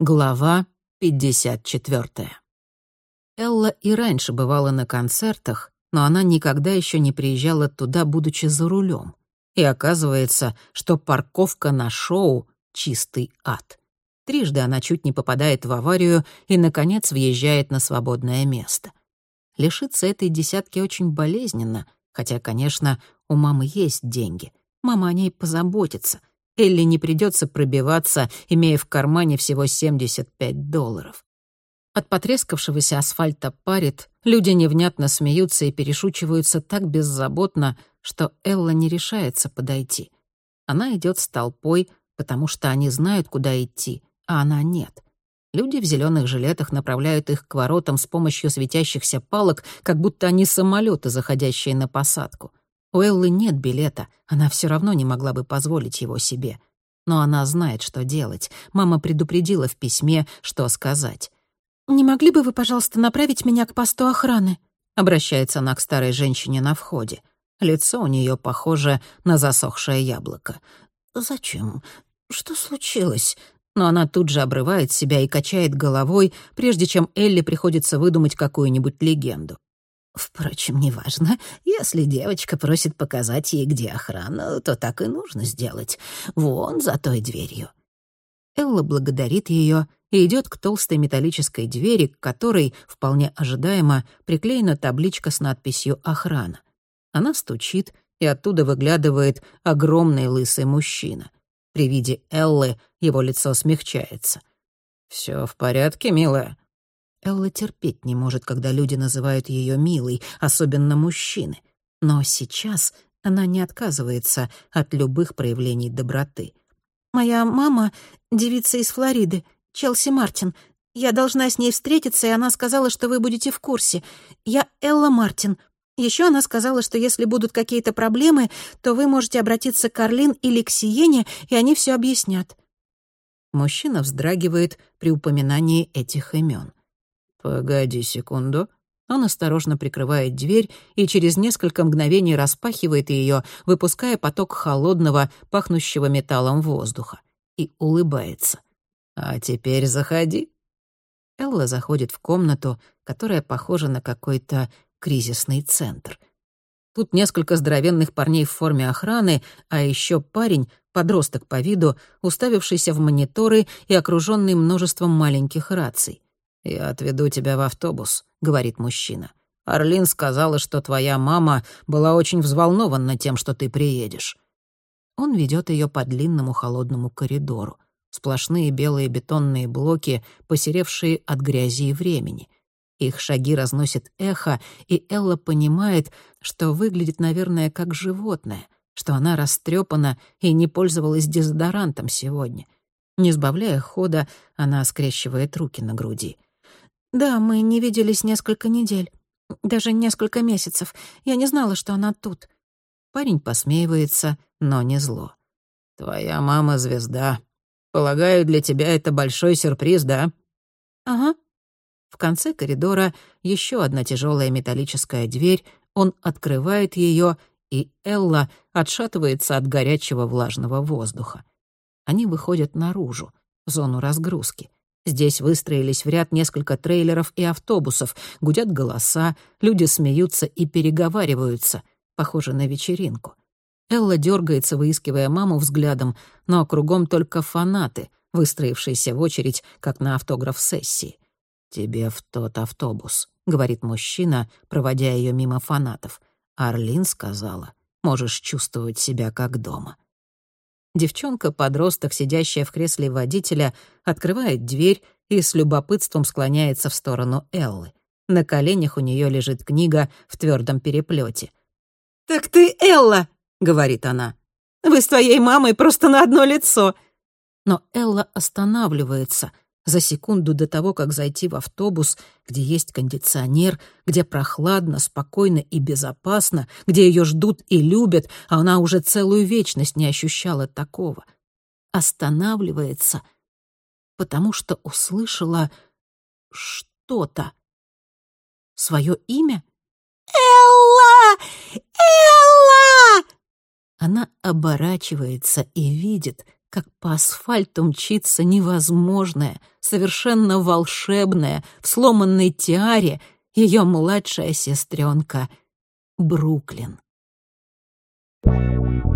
Глава 54. Элла и раньше бывала на концертах, но она никогда еще не приезжала туда, будучи за рулем. И оказывается, что парковка на шоу — чистый ад. Трижды она чуть не попадает в аварию и, наконец, въезжает на свободное место. Лишиться этой десятки очень болезненно, хотя, конечно, у мамы есть деньги. Мама о ней позаботится. Элли не придется пробиваться, имея в кармане всего 75 долларов. От потрескавшегося асфальта парит, люди невнятно смеются и перешучиваются так беззаботно, что Элла не решается подойти. Она идет с толпой, потому что они знают, куда идти, а она нет. Люди в зеленых жилетах направляют их к воротам с помощью светящихся палок, как будто они самолеты, заходящие на посадку. У Эллы нет билета, она все равно не могла бы позволить его себе. Но она знает, что делать. Мама предупредила в письме, что сказать. «Не могли бы вы, пожалуйста, направить меня к посту охраны?» Обращается она к старой женщине на входе. Лицо у нее похоже на засохшее яблоко. «Зачем? Что случилось?» Но она тут же обрывает себя и качает головой, прежде чем Элли приходится выдумать какую-нибудь легенду. Впрочем, неважно. Если девочка просит показать ей, где охрана, то так и нужно сделать. Вон за той дверью. Элла благодарит ее и идет к толстой металлической двери, к которой, вполне ожидаемо, приклеена табличка с надписью «Охрана». Она стучит, и оттуда выглядывает огромный лысый мужчина. При виде Эллы его лицо смягчается. «Всё в порядке, милая?» Элла терпеть не может, когда люди называют ее милой, особенно мужчины. Но сейчас она не отказывается от любых проявлений доброты. «Моя мама — девица из Флориды, Челси Мартин. Я должна с ней встретиться, и она сказала, что вы будете в курсе. Я Элла Мартин. Еще она сказала, что если будут какие-то проблемы, то вы можете обратиться к Орлин или к Сиене, и они все объяснят». Мужчина вздрагивает при упоминании этих имен. «Погоди секунду». Он осторожно прикрывает дверь и через несколько мгновений распахивает ее, выпуская поток холодного, пахнущего металлом воздуха, и улыбается. «А теперь заходи». Элла заходит в комнату, которая похожа на какой-то кризисный центр. Тут несколько здоровенных парней в форме охраны, а еще парень, подросток по виду, уставившийся в мониторы и окруженный множеством маленьких раций. «Я отведу тебя в автобус», — говорит мужчина. «Орлин сказала, что твоя мама была очень взволнована тем, что ты приедешь». Он ведет ее по длинному холодному коридору. Сплошные белые бетонные блоки, посеревшие от грязи и времени. Их шаги разносят эхо, и Элла понимает, что выглядит, наверное, как животное, что она растрепана и не пользовалась дезодорантом сегодня. Не сбавляя хода, она скрещивает руки на груди. «Да, мы не виделись несколько недель, даже несколько месяцев. Я не знала, что она тут». Парень посмеивается, но не зло. «Твоя мама — звезда. Полагаю, для тебя это большой сюрприз, да?» «Ага». В конце коридора еще одна тяжелая металлическая дверь, он открывает ее, и Элла отшатывается от горячего влажного воздуха. Они выходят наружу, в зону разгрузки. Здесь выстроились в ряд несколько трейлеров и автобусов, гудят голоса, люди смеются и переговариваются, похоже на вечеринку. Элла дергается, выискивая маму взглядом, но кругом только фанаты, выстроившиеся в очередь, как на автограф-сессии. «Тебе в тот автобус», — говорит мужчина, проводя ее мимо фанатов. Арлин сказала, «Можешь чувствовать себя как дома». Девчонка-подросток, сидящая в кресле водителя, открывает дверь и с любопытством склоняется в сторону Эллы. На коленях у нее лежит книга в твердом переплете. «Так ты Элла!» — говорит она. «Вы с твоей мамой просто на одно лицо!» Но Элла останавливается — за секунду до того, как зайти в автобус, где есть кондиционер, где прохладно, спокойно и безопасно, где ее ждут и любят, а она уже целую вечность не ощущала такого. Останавливается, потому что услышала что-то. Свое имя? «Элла! Элла!» Она оборачивается и видит, как по асфальту мчится невозможное, совершенно волшебное, в сломанной тиаре ее младшая сестренка Бруклин. Thank you.